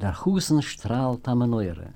Der Husen strahlt am Neure.